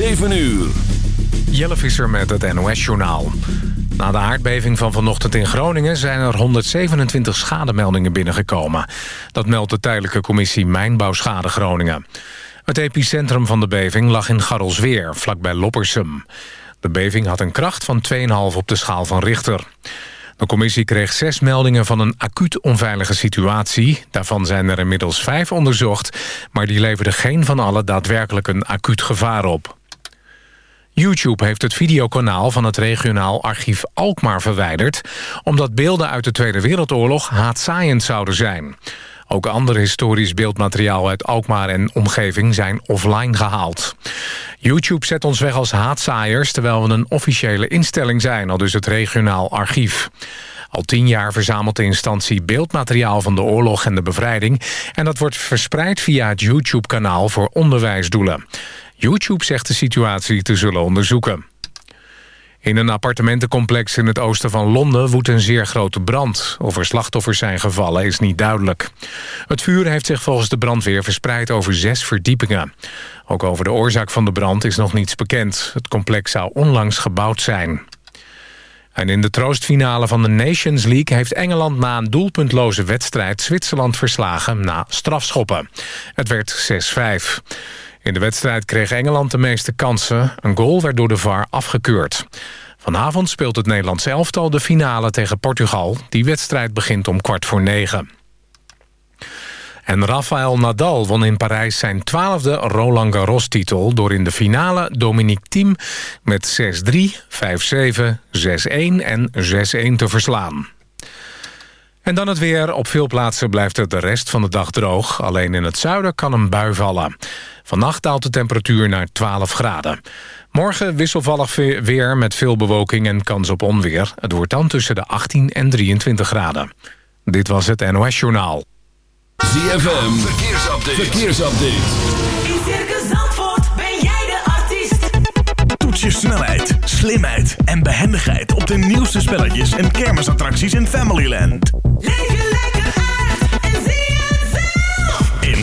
7 uur. Jelle Visser met het NOS-journaal. Na de aardbeving van vanochtend in Groningen... zijn er 127 schademeldingen binnengekomen. Dat meldt de tijdelijke commissie Mijnbouwschade Groningen. Het epicentrum van de beving lag in Garrelsweer, vlakbij Loppersum. De beving had een kracht van 2,5 op de schaal van Richter. De commissie kreeg zes meldingen van een acuut onveilige situatie. Daarvan zijn er inmiddels vijf onderzocht... maar die leverden geen van alle daadwerkelijk een acuut gevaar op. YouTube heeft het videokanaal van het regionaal archief Alkmaar verwijderd... omdat beelden uit de Tweede Wereldoorlog haatzaaiend zouden zijn. Ook ander historisch beeldmateriaal uit Alkmaar en omgeving zijn offline gehaald. YouTube zet ons weg als haatzaaiers... terwijl we een officiële instelling zijn, al dus het regionaal archief. Al tien jaar verzamelt de instantie beeldmateriaal van de oorlog en de bevrijding... en dat wordt verspreid via het YouTube-kanaal voor onderwijsdoelen. YouTube zegt de situatie te zullen onderzoeken. In een appartementencomplex in het oosten van Londen woedt een zeer grote brand. Of er slachtoffers zijn gevallen is niet duidelijk. Het vuur heeft zich volgens de brandweer verspreid over zes verdiepingen. Ook over de oorzaak van de brand is nog niets bekend. Het complex zou onlangs gebouwd zijn. En in de troostfinale van de Nations League heeft Engeland na een doelpuntloze wedstrijd Zwitserland verslagen na strafschoppen. Het werd 6-5. In de wedstrijd kreeg Engeland de meeste kansen. Een goal werd door de VAR afgekeurd. Vanavond speelt het Nederlands elftal de finale tegen Portugal. Die wedstrijd begint om kwart voor negen. En Rafael Nadal won in Parijs zijn twaalfde Roland Garros-titel... door in de finale Dominique Thiem met 6-3, 5-7, 6-1 en 6-1 te verslaan. En dan het weer. Op veel plaatsen blijft het de rest van de dag droog. Alleen in het zuiden kan een bui vallen. Vannacht daalt de temperatuur naar 12 graden. Morgen wisselvallig weer met veel bewolking en kans op onweer. Het wordt dan tussen de 18 en 23 graden. Dit was het NOS Journaal. ZFM, verkeersupdate. verkeersupdate. In Circus Zandvoort ben jij de artiest. Toets je snelheid, slimheid en behendigheid... op de nieuwste spelletjes en kermisattracties in Familyland. Leef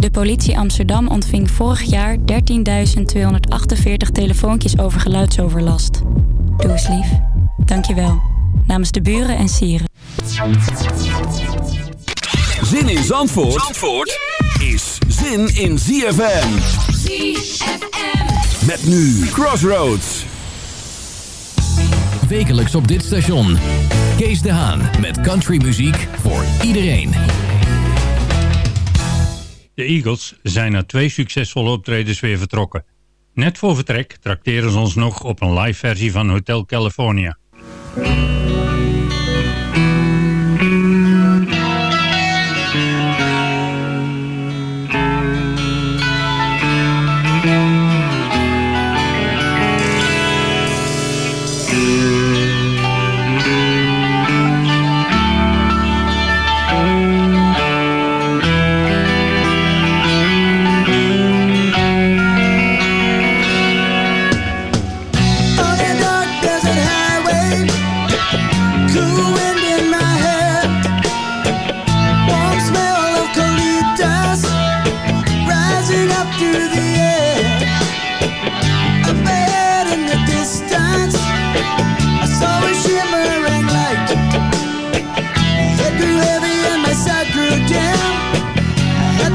De politie Amsterdam ontving vorig jaar 13.248 telefoontjes over geluidsoverlast. Doe eens lief. Dankjewel. Namens de buren en sieren. Zin in Zandvoort, Zandvoort is zin in ZFM. ZFM. Met nu Crossroads. Wekelijks op dit station. Kees de Haan met countrymuziek voor iedereen. De Eagles zijn na twee succesvolle optredens weer vertrokken. Net voor vertrek trakteren ze ons nog op een live versie van Hotel California.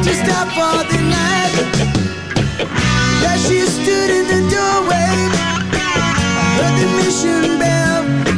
to stop for the night. That she stood in the doorway heard the mission bell.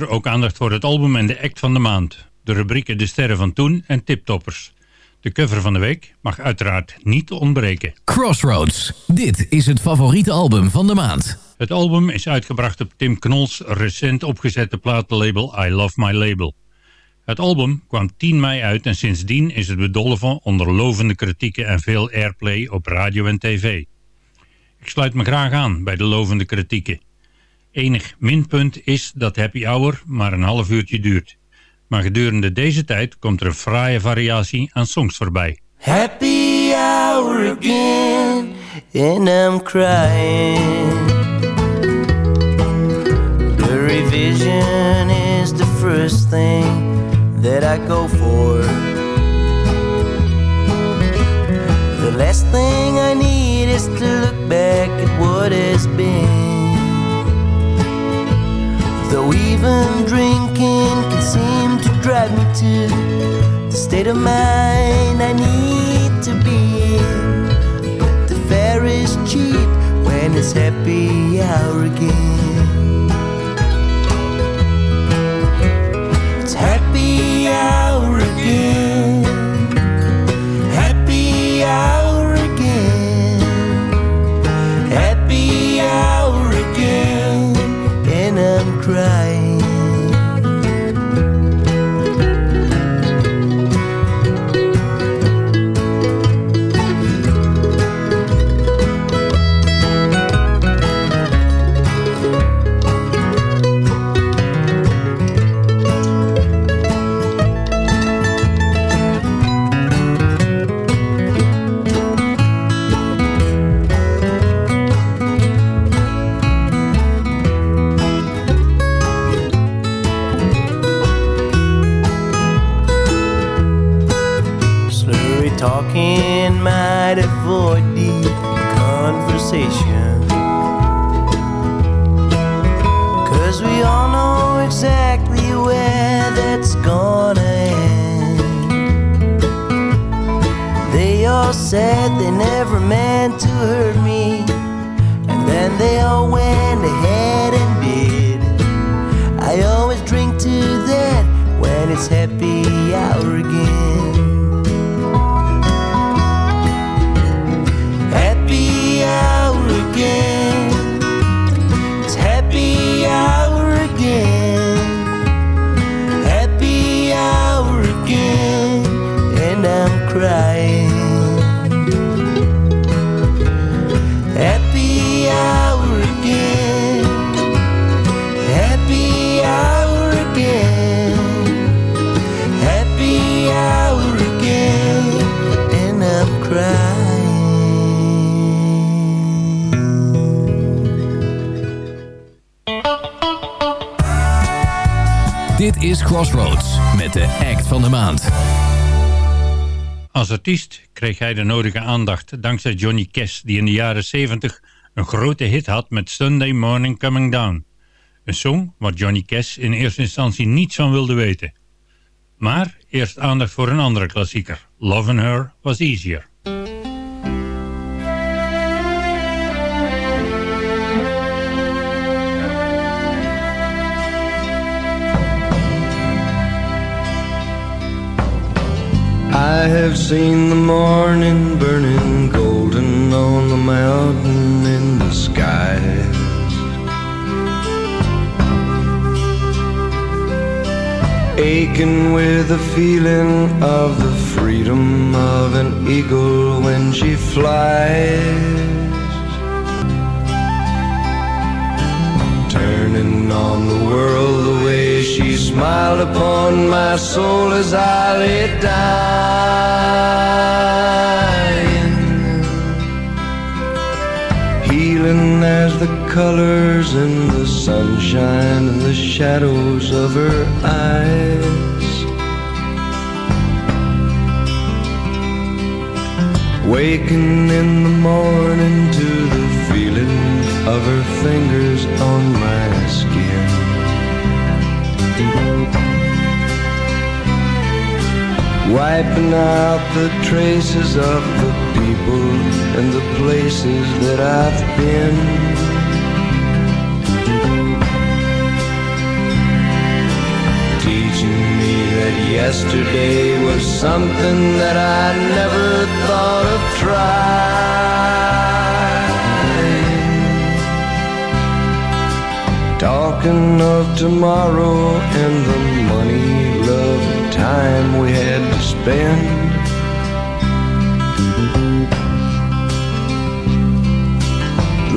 Uur ook aandacht voor het album en de act van de maand. De rubrieken De Sterren van Toen en Tiptoppers. De cover van de week mag uiteraard niet ontbreken. Crossroads. Dit is het favoriete album van de maand. Het album is uitgebracht op Tim Knols recent opgezette platenlabel I Love My Label. Het album kwam 10 mei uit en sindsdien is het bedolven onder lovende kritieken en veel airplay op radio en tv. Ik sluit me graag aan bij de lovende kritieken. Enig minpunt is dat happy hour maar een half uurtje duurt. Maar gedurende deze tijd komt er een fraaie variatie aan songs voorbij. Happy hour again, and I'm crying. The revision is the first thing that I go for. The last thing I need is to look back at what has been. Though even drinking can seem to drive me to the state of mind I need to be in. But the fare is cheap when it's happy hour again. It's happy hour again. Happy hour ready for a deep conversation. Cause we all know exactly where that's gonna end. They all said they never meant to hurt Crossroads met de act van de maand. Als artiest kreeg hij de nodige aandacht dankzij Johnny Cash, die in de jaren 70 een grote hit had met Sunday Morning Coming Down. Een song waar Johnny Cash in eerste instantie niets van wilde weten. Maar eerst aandacht voor een andere klassieker. Loving Her Was Easier. I have seen the morning burning golden on the mountain in the skies. Aching with the feeling of the freedom of an eagle when she flies. Turning on the world the way smiled upon my soul as I lay dying. Healing as the colors in the sunshine and the shadows of her eyes. Waking in the morning to the feeling of her fingers on my Wiping out the traces of the people and the places that I've been. Teaching me that yesterday was something that I never thought of trying. Talking of tomorrow and the money, time we had to spend.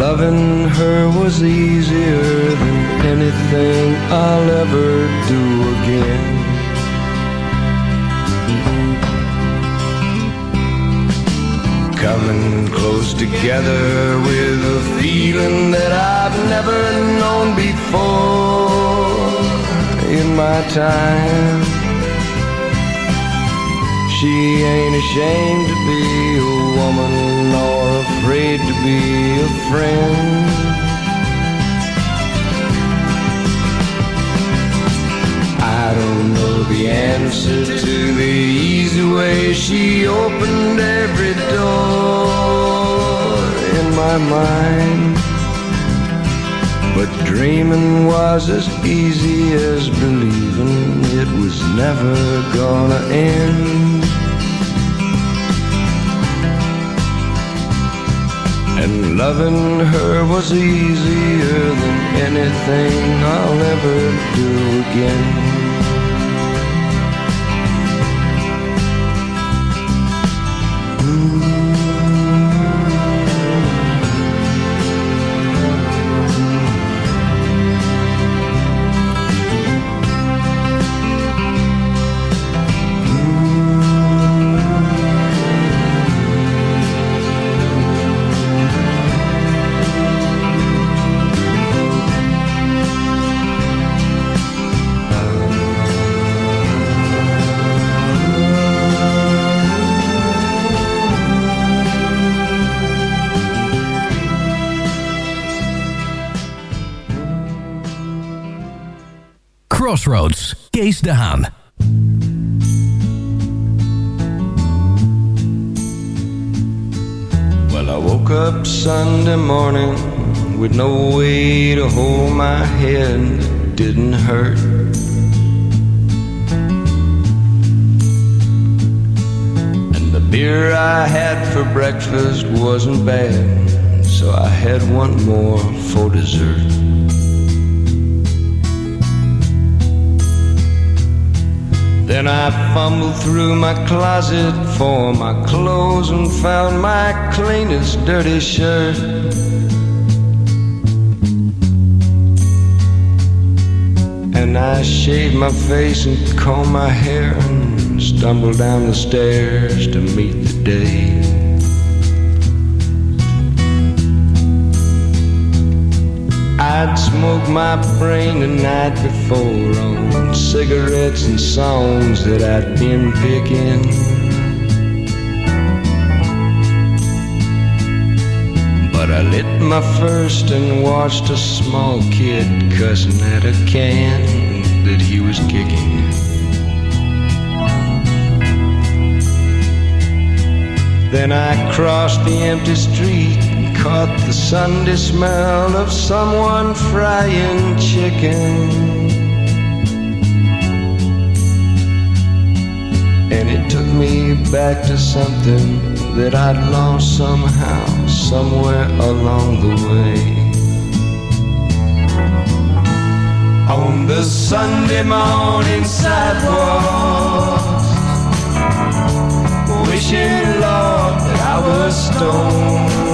Loving her was easier than anything I'll ever do again. Coming close together with a feeling that I've never known before in my time. She ain't ashamed to be a woman nor afraid to be a friend. I don't know the answer to the easy way she opened every door in my mind. But dreaming was as easy as believing it was never gonna end. And loving her was easier than anything I'll ever do again. Crossroads, Kees de Haan. Well, I woke up Sunday morning with no way to hold my head that didn't hurt. And the beer I had for breakfast wasn't bad, so I had one more for dessert. Then I fumbled through my closet for my clothes and found my cleanest dirty shirt. And I shaved my face and combed my hair and stumbled down the stairs to meet the day. I'd smoked my brain the night before on cigarettes and songs that I'd been picking. But I lit my first and watched a small kid cussing at a can that he was kicking. Then I crossed the empty street caught the Sunday smell of someone frying chicken. And it took me back to something that I'd lost somehow, somewhere along the way. On the Sunday morning sidewalk wishing, Lord, that I was stoned.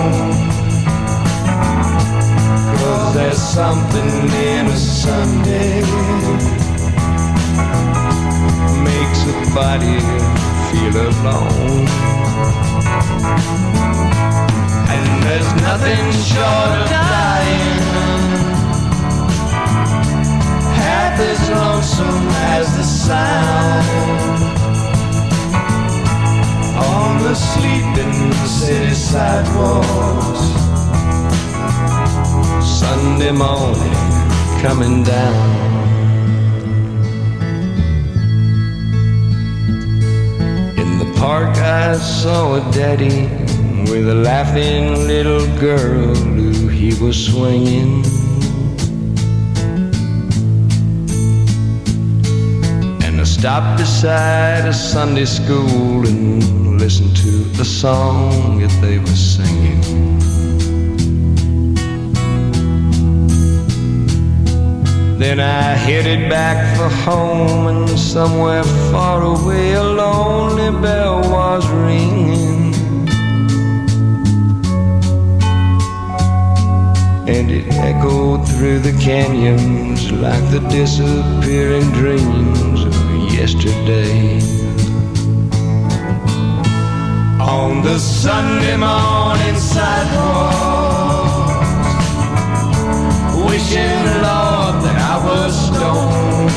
There's something in a Sunday. Makes a body feel alone. And there's nothing short of dying half as lonesome as the sound Sunday morning coming down. In the park, I saw a daddy with a laughing little girl who he was swinging. And I stopped beside a Sunday school and listened to the song that they were singing. Then I headed back for home, and somewhere far away a lonely bell was ringing. And it echoed through the canyons like the disappearing dreams of yesterday. On the Sunday morning sidewalk, wishing, Lord, I.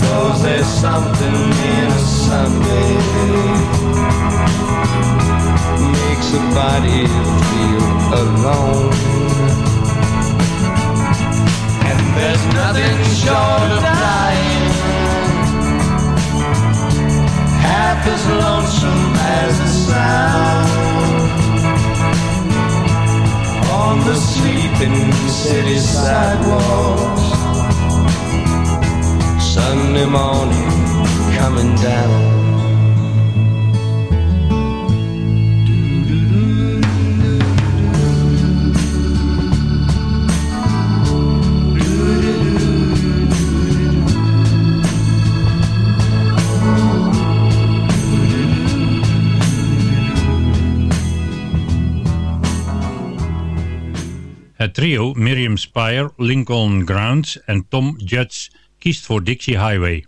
Cause there's something in a Sunday makes a body feel alone. And there's nothing short of dying half as lonesome as the sound on the sleeping city sidewalks. Sunday morning coming down. Trio Miriam Spire, Lincoln Grounds en Tom Judge kiest voor Dixie Highway.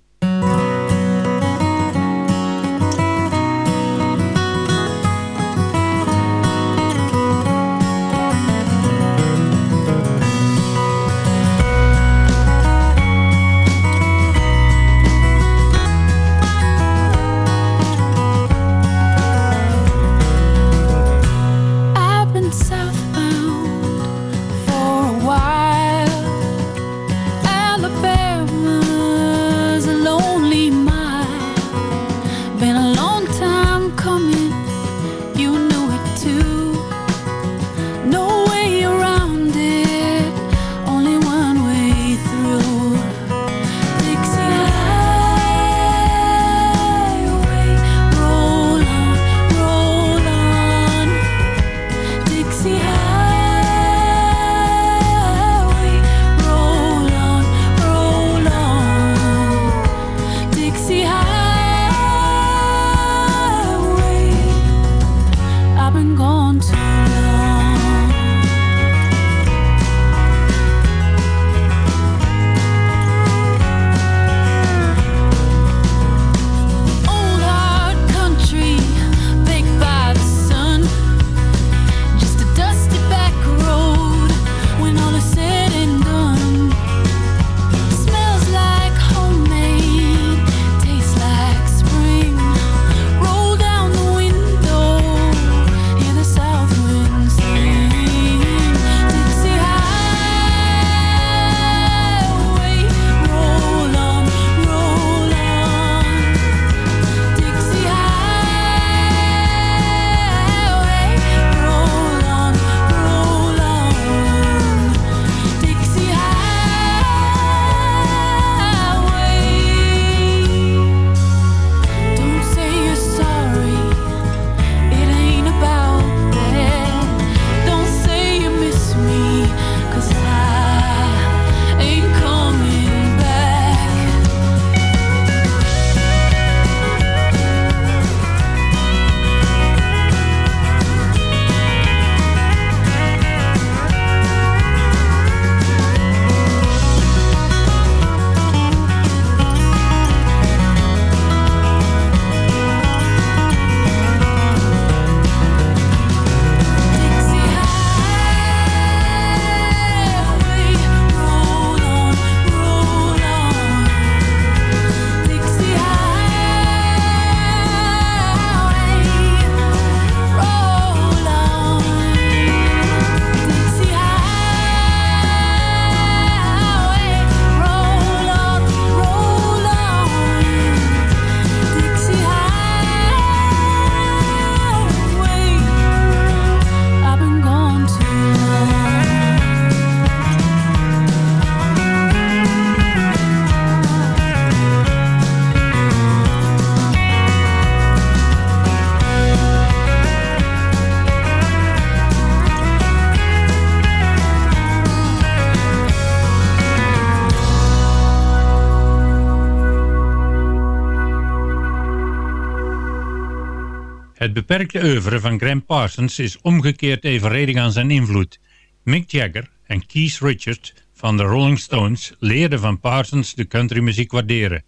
Het beperkte oeuvre van Graham Parsons is omgekeerd evenredig aan zijn invloed. Mick Jagger en Keith Richards van de Rolling Stones leerden van Parsons de countrymuziek waarderen.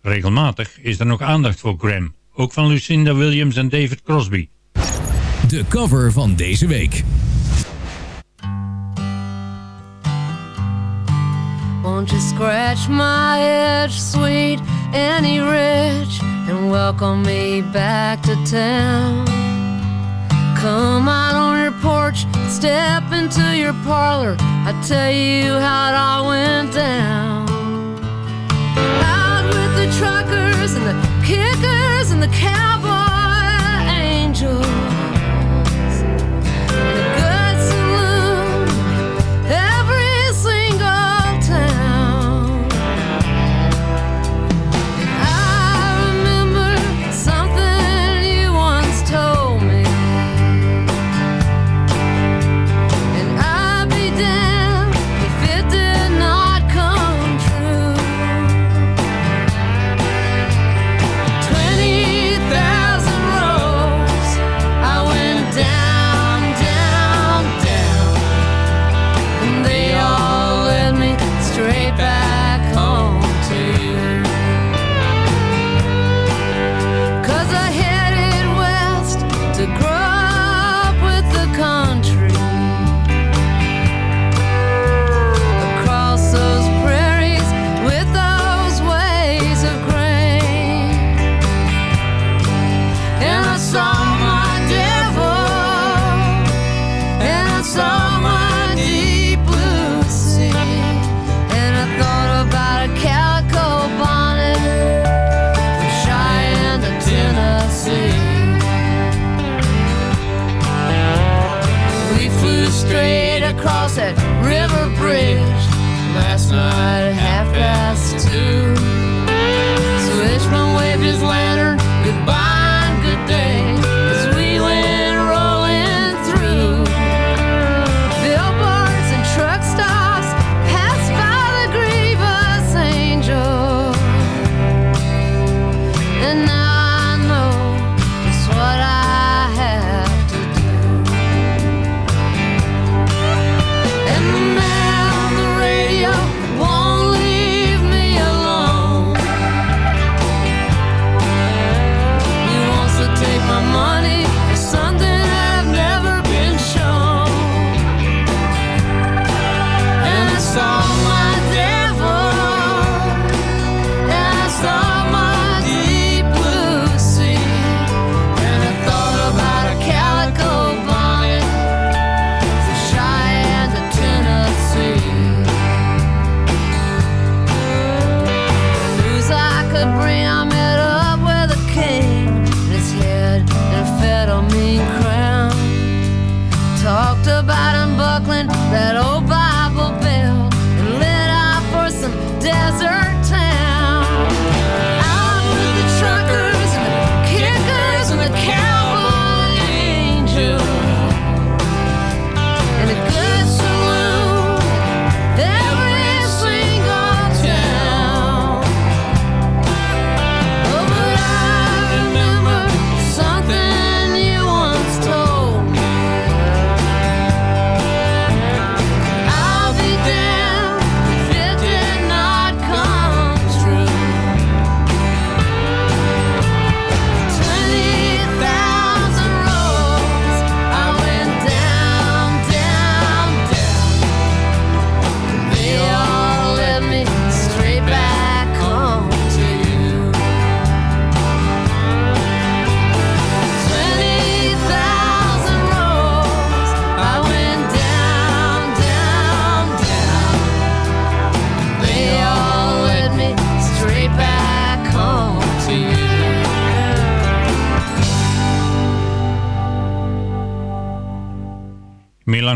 Regelmatig is er nog aandacht voor Graham, ook van Lucinda Williams en David Crosby. De cover van deze week. Won't you scratch my itch, sweet Annie Rich, and welcome me back to town? Come out on your porch, step into your parlor. I tell you how it all went down. Out with the truckers and the kickers and the cowboy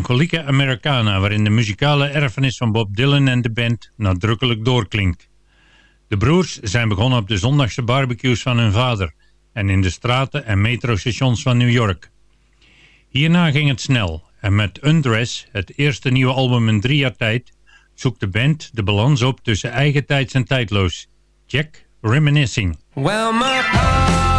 Melancholieke Americana, waarin de muzikale erfenis van Bob Dylan en de band nadrukkelijk doorklinkt. De broers zijn begonnen op de zondagse barbecues van hun vader en in de straten en metrostations van New York. Hierna ging het snel en met Undress, het eerste nieuwe album in drie jaar tijd, zoekt de band de balans op tussen eigen tijds en tijdloos. Jack Reminiscing. Well, my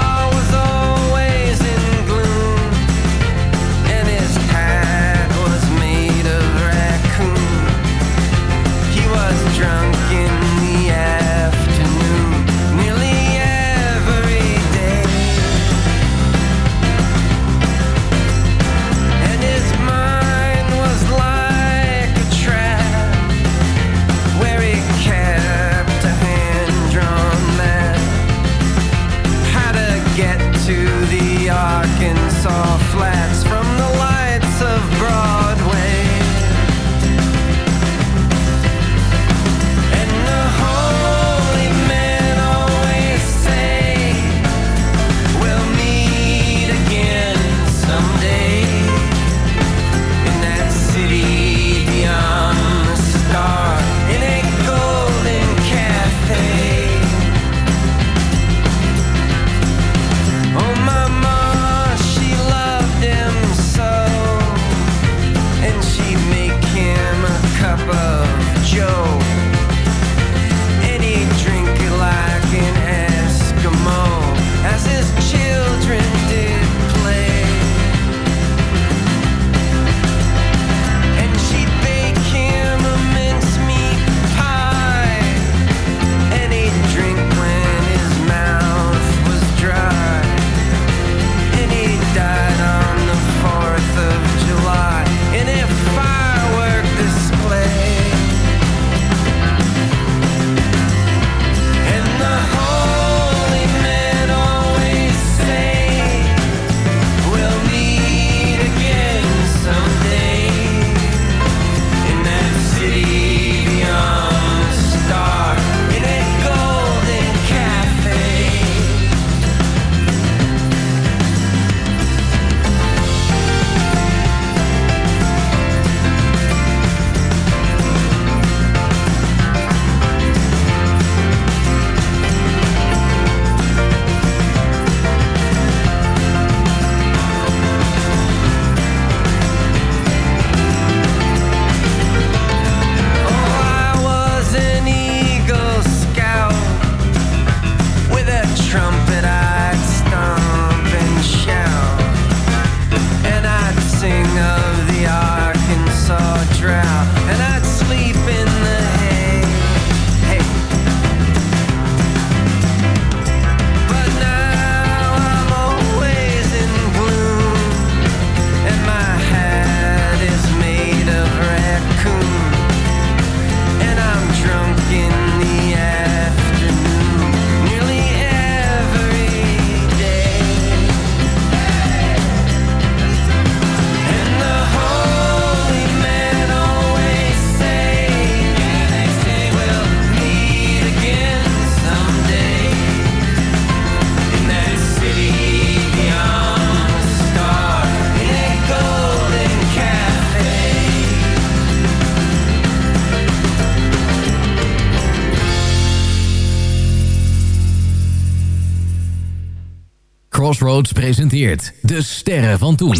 Presenteert De Sterren van Toen.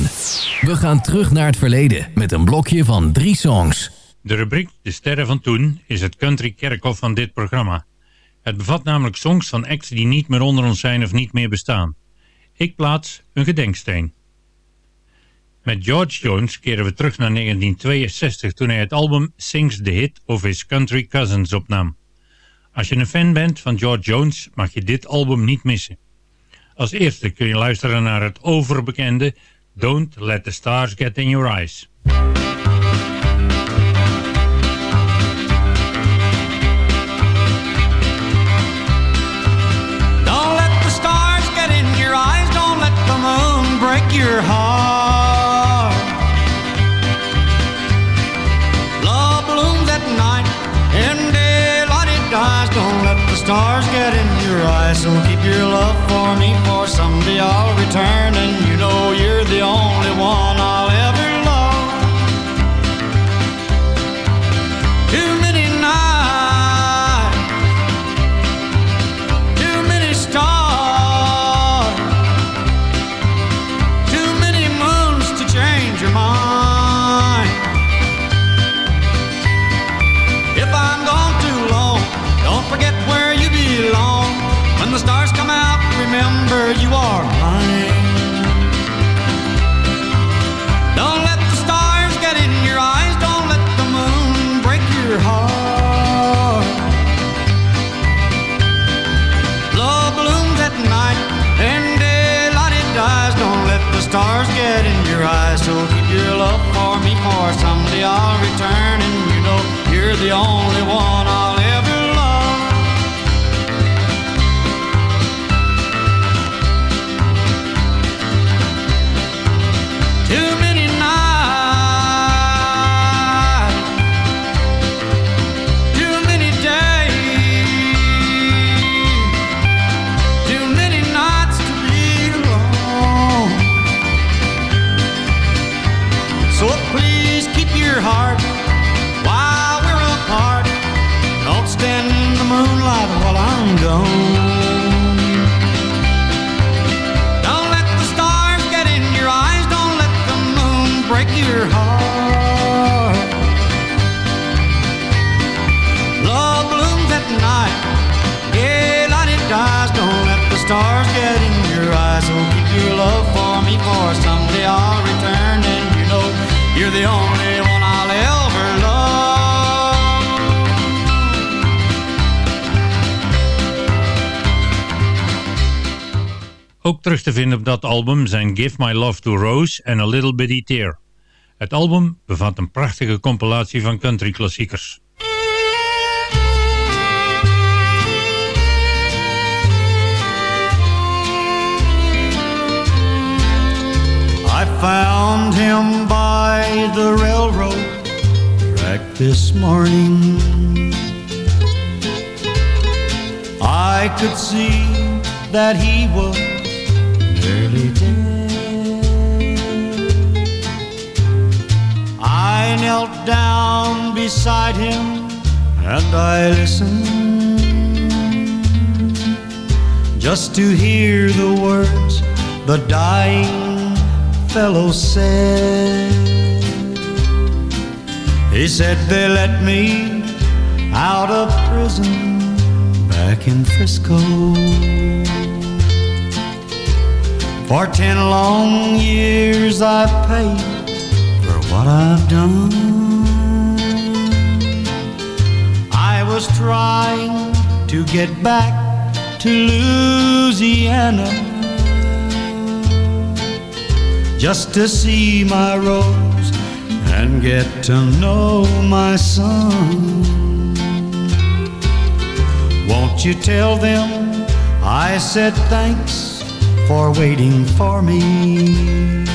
We gaan terug naar het verleden met een blokje van drie songs. De rubriek De Sterren van Toen is het country kerkhof van dit programma. Het bevat namelijk songs van acts die niet meer onder ons zijn of niet meer bestaan. Ik plaats een gedenksteen. Met George Jones keren we terug naar 1962 toen hij het album Sings the Hit of His Country Cousins opnam. Als je een fan bent van George Jones mag je dit album niet missen. Als eerste kun je luisteren naar het overbekende Don't Let the Stars Get in Your Eyes. So keep your love for me, for someday I'll return, and you know you're the only one I'll remember you are mine. Don't let the stars get in your eyes. Don't let the moon break your heart. Love blooms at night and daylight it dies. Don't let the stars get in your eyes. So keep your love for me, for someday I'll return, and you know you're the only one break your heart. Love blooms at night. Daylight it dies. Don't let the stars get in your eyes. So keep your love for me, for someday I'll return, and you know you're the only one I'll ever love. Ook terug te vinden op dat album zijn Give My Love to Rose en A Little Bitty Tear. Het album bevat een prachtige compilatie van country klassiekers. I found him by the railroad track this morning. I could see that he was nearly dead. I knelt down beside him and I listened just to hear the words the dying fellow said. He said they let me out of prison back in Frisco. For ten long years I paid what I've done. I was trying to get back to Louisiana just to see my rose and get to know my son. Won't you tell them I said thanks for waiting for me?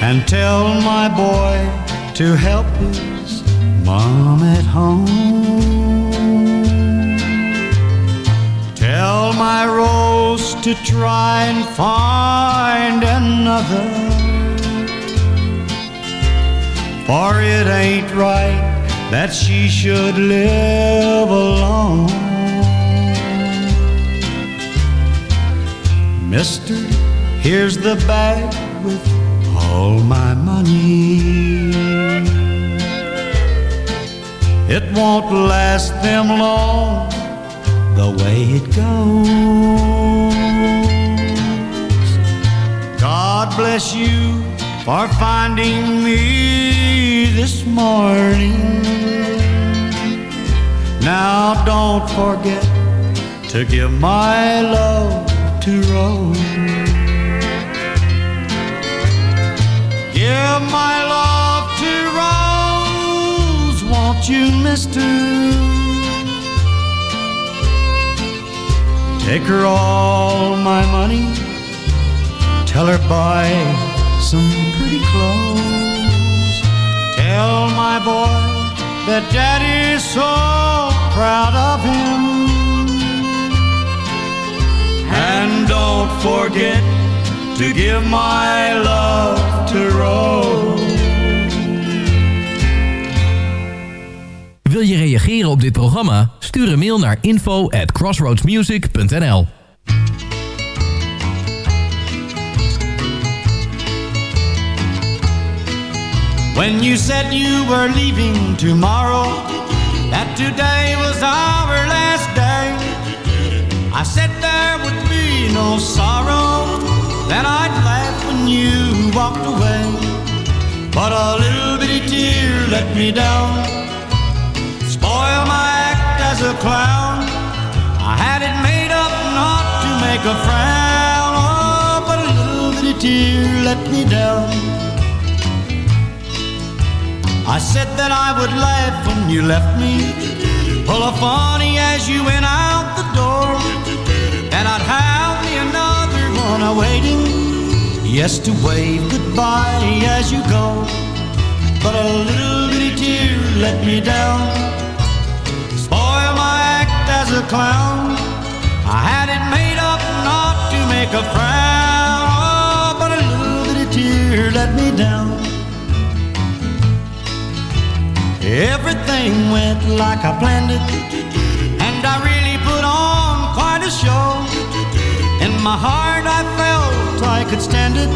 And tell my boy to help his mom at home. Tell my rose to try and find another. For it ain't right that she should live alone. Mister, here's the bag with all my money. It won't last them long the way it goes. God bless you for finding me this morning. Now don't forget to give my love to Rose. Give my love to Rose, won't you, mister? Take her all my money, tell her buy some pretty clothes. Tell my boy that daddy's so proud of him. And don't forget to give my love to Rose. Wil je reageren op dit programma? Stuur een mail naar info at crossroadsmusic.nl When you said you were leaving tomorrow, that today was our last day. I said there would be no sorrow, that I'd laugh when you walked away. But a little bitty tear let me down, spoil my act as a clown. I had it made up not to make a frown, oh, but a little bitty tear let me down. I said that I would laugh when you left me, pull a funny as you went out the door, and I'd have me another one awaiting, yes, to wave goodbye as you go. But a little bitty tear let me down, spoil my act as a clown. I had it made up not to make a frown, oh, but a little bitty tear let me down. Everything went like I planned it, and I really put on quite a show. In my heart, I felt I could stand it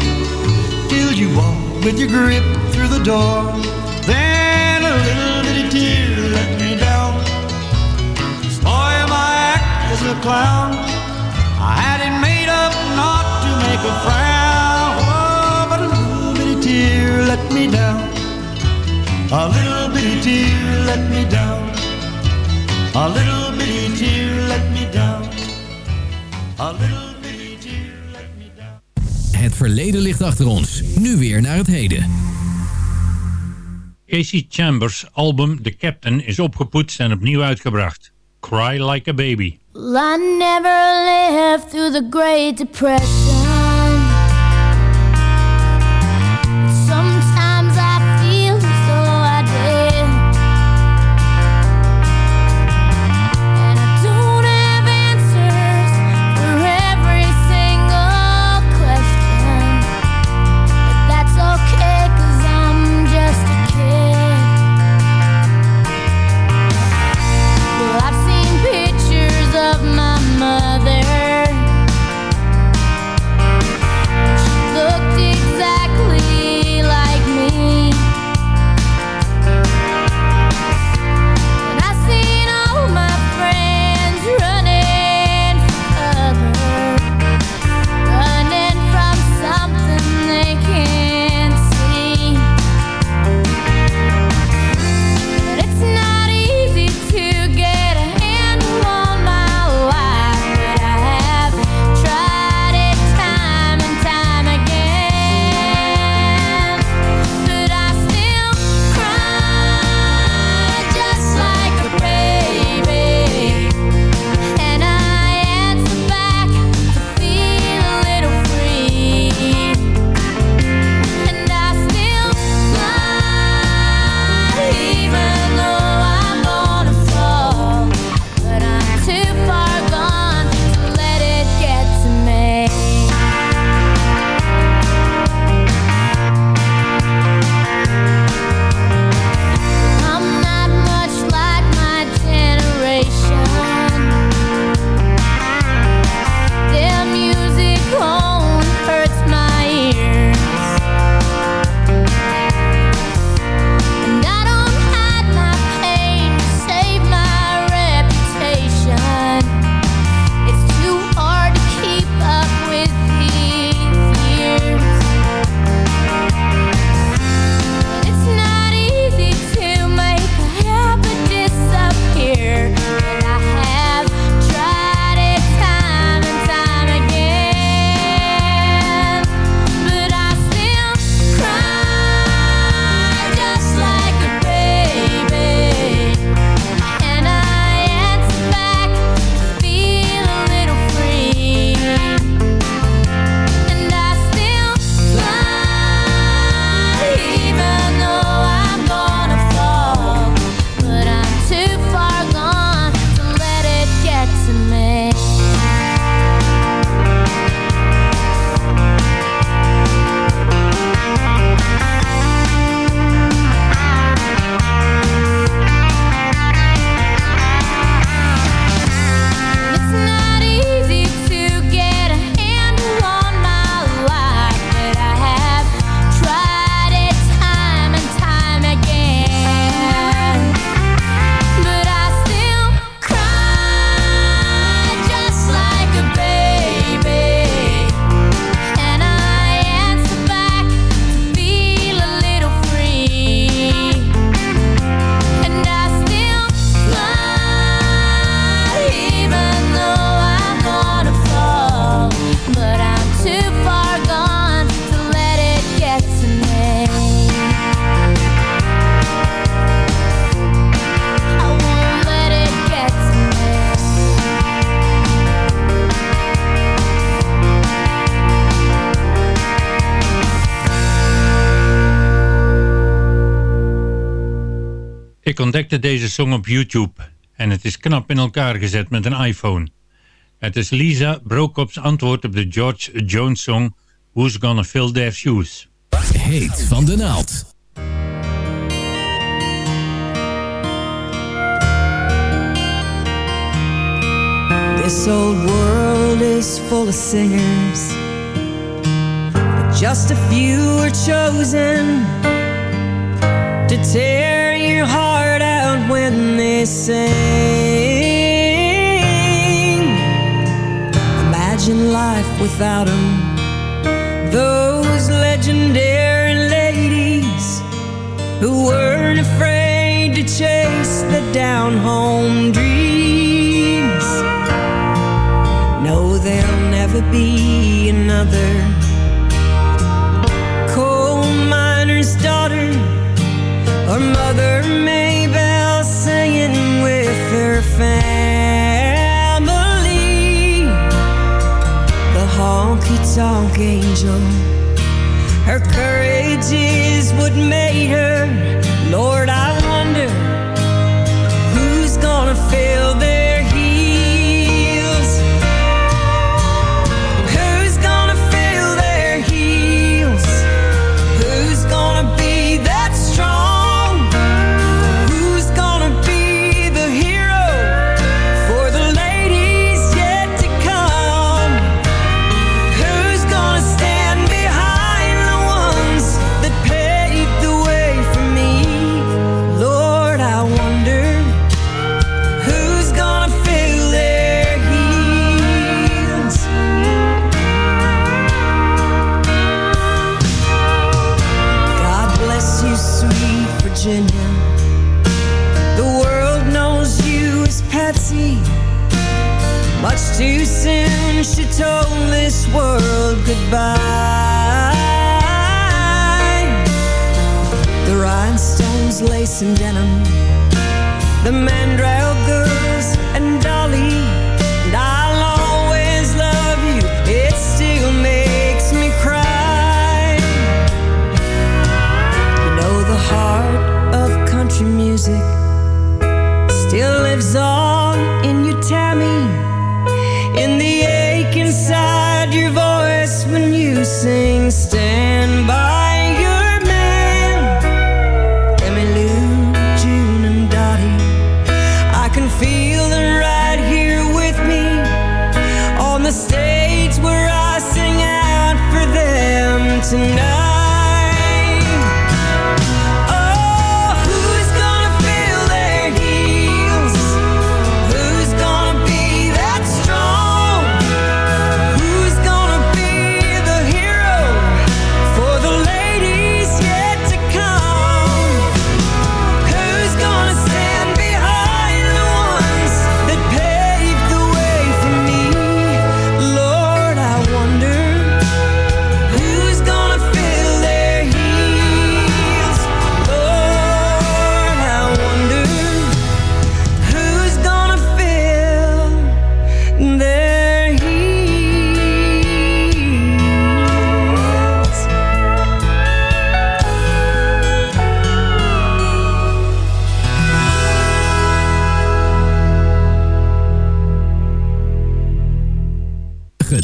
till you walked with your grip through the door. Then a little bitty tear let me down, spoil my act as a clown. I had it made up not to make a frown, oh, but a little bitty tear let me down. A little bitty tear let me down. A little bitty tear let me down. A little Het verleden ligt achter ons. Nu weer naar het heden. Casey Chambers' album The Captain is opgepoetst en opnieuw uitgebracht. Cry Like a Baby. Well, I never lived through the Great Depression. Ontdekte deze song op YouTube en het is knap in elkaar gezet met een iPhone. Het is Lisa Brokops antwoord op de George Jones song Who's Gonna Fill Their Shoes. Heet van de naald. This old world is full of singers, but just a few are chosen to tear your heart they sing. Imagine life without them, those legendary ladies who weren't afraid to chase the down home dreams. No, there'll never be another coal miner's daughter or Mother her courage is what made her. Lord,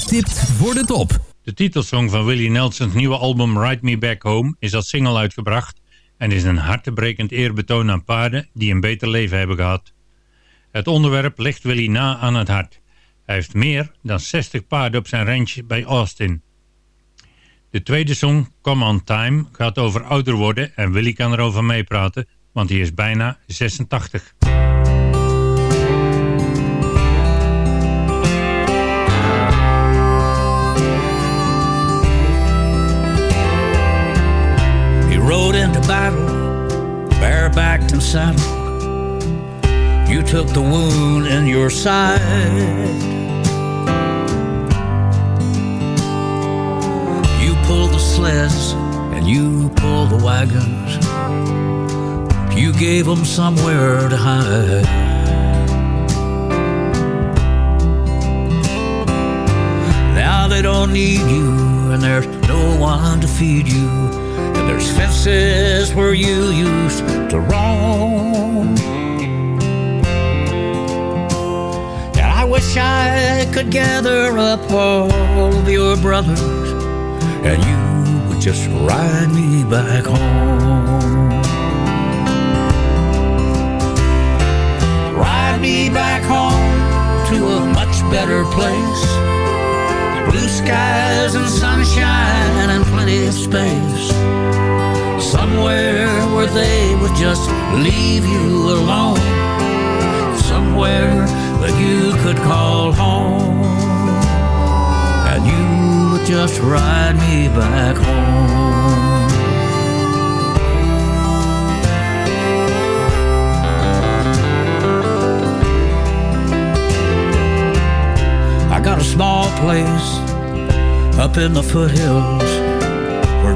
Getipt voor de top. De titelsong van Willie Nelson's nieuwe album Ride Me Back Home is als single uitgebracht en is een hartebrekend eerbetoon aan paarden die een beter leven hebben gehad. Het onderwerp ligt Willie na aan het hart. Hij heeft meer dan 60 paarden op zijn ranch bij Austin. De tweede song, Come On Time, gaat over ouder worden en Willie kan erover meepraten, want hij is bijna 86. Rode into battle, barebacked and saddled. You took the wound in your side. You pulled the sleds and you pulled the wagons. You gave them somewhere to hide. Now they don't need you, and there's no one to feed you. There's fences where you used to roam. And I wish I could gather up all of your brothers and you would just ride me back home. Ride me back home to a much better place. Blue skies and sunshine and plenty of space. They would just leave you alone. Somewhere that you could call home. And you would just ride me back home. I got a small place up in the foothills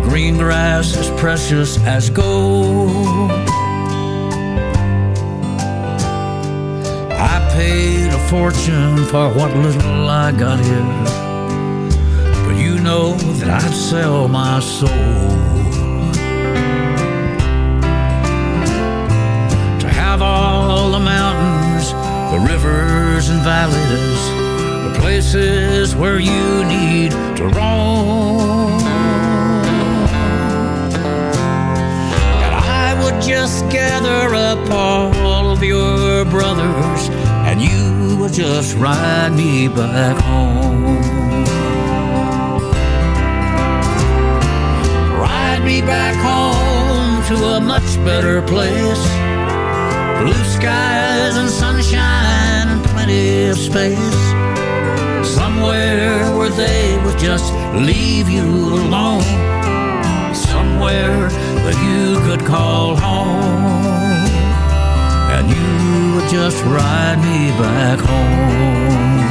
green grass is precious as gold. I paid a fortune for what little I got here, but you know that I'd sell my soul to have all the mountains, the rivers and valleys, the places where you need to roam. Just gather up all of your brothers, and you will just ride me back home. Ride me back home to a much better place. Blue skies and sunshine and plenty of space. Somewhere where they would just leave you alone. Somewhere that you could call home. And you would just ride me back home.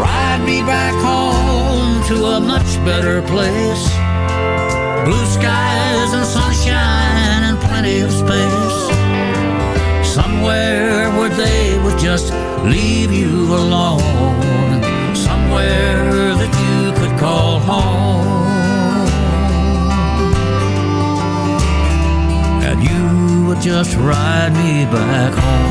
Ride me back home to a much better place. Blue skies and sunshine and plenty of space. Somewhere where they would just leave you alone. Somewhere just ride me back home.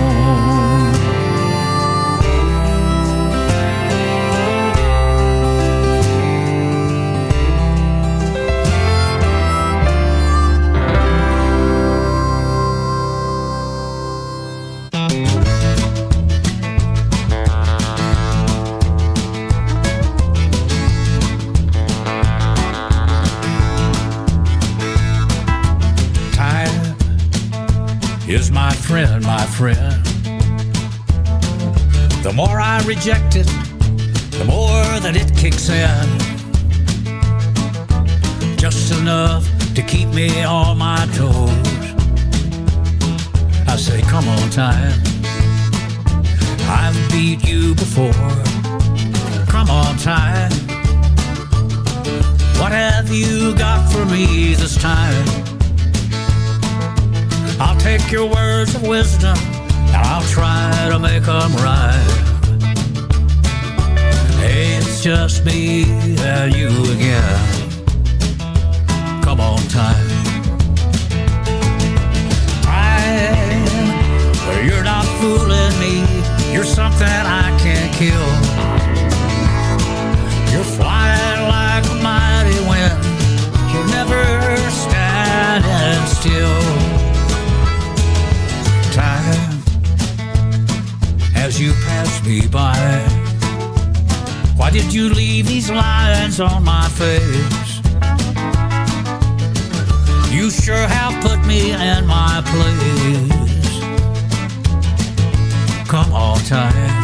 I reject it, the more that it kicks in. Just enough to keep me on my toes. I say, come on, time. I've beat you before. Come on, time. What have you got for me this time? I'll take your words of wisdom and I'll try to make them right. Just me and you again. Come on, time. Time, you're not fooling me. You're something I can't kill. You're flying like a mighty wind. You're never standing still. Time, as you pass me by, did you leave these lines on my face? You sure have put me in my place. Come on, time.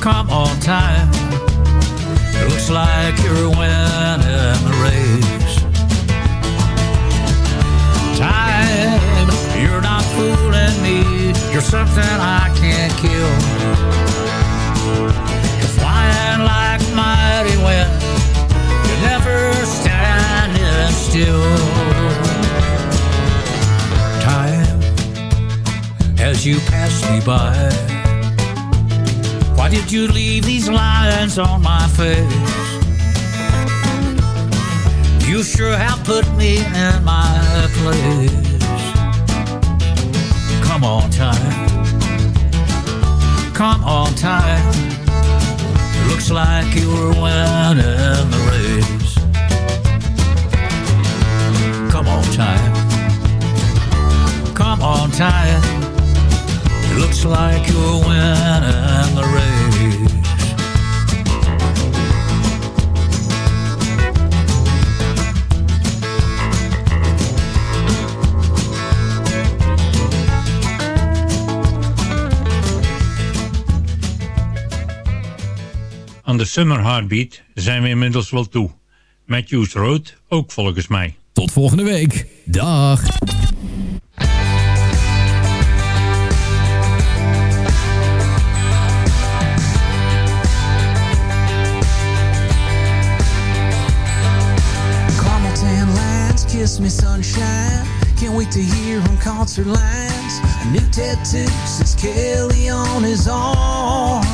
Come on, time. Looks like you're winning the race. Time, you're not fooling me. You're something I can't kill. Like mighty wind. You're never standing still. Time, as you pass me by. Why did you leave these lines on my face? You sure have put me in my place. Come on, time. Come on, time. Looks like you're winning the race. Come on, time. Come on, time. It looks like you're winning the race. Aan de Summer Heartbeat zijn we inmiddels wel toe. Matthews Road ook volgens mij. Tot volgende week. Dag. Kiss me sunshine. Can't wait to hear him concert lines. A new tattoo says Kelly on his arm.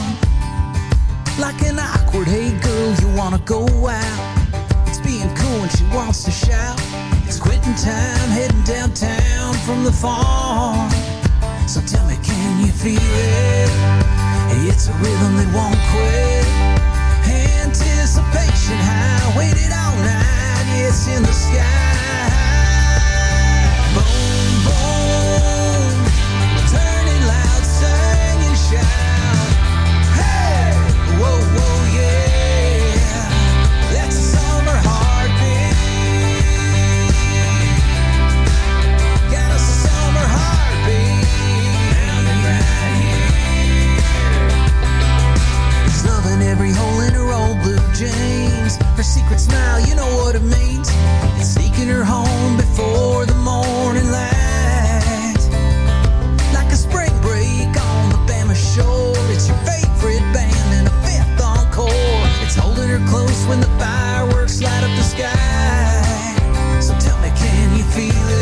Like an awkward, hey girl, you wanna go out? It's being cool and she wants to shout. It's quitting time, heading downtown from the farm. So tell me, can you feel it? It's a rhythm that won't quit. Anticipation high, waited all night, it's in the sky. Boom, secret smile, you know what it means. It's sneaking her home before the morning light. Like a spring break on the Bama shore. It's your favorite band and a fifth encore. It's holding her close when the fireworks light up the sky. So tell me, can you feel it?